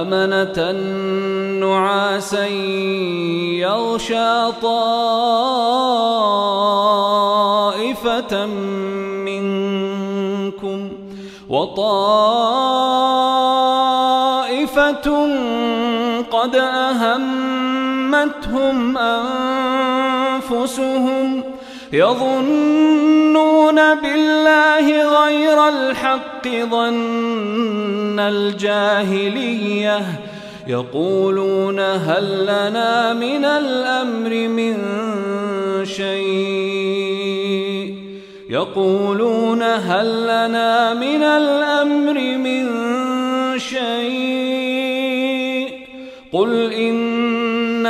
أمنة نعاسا يغشى طائفة منكم وطائفة قد أهمتهم أنفسهم يظنون بالله غير الحق ظن الجاهلية. يقولون هل لنا من الأمر من شيء. يقولون هل لنا من الأمر من شيء. قل إن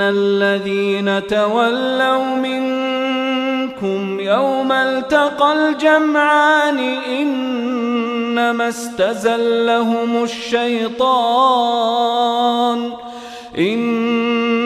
الذين تولوا منكم يوم التقى الجمعان إنما استزلهم الشيطان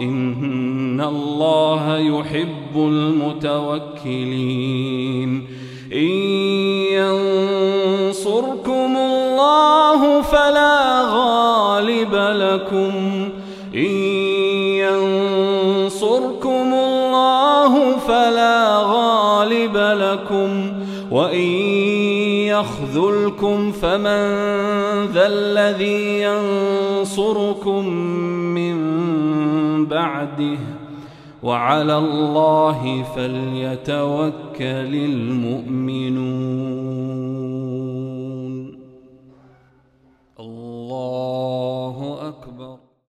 إن الله يحب المتوكلين إن ينصركم الله فلا غالب لكم إن ينصركم الله فلا غالب لكم وإن يخذلكم فمن ذا الذي ينصركم بعده وعلى الله فليتوكل المؤمنون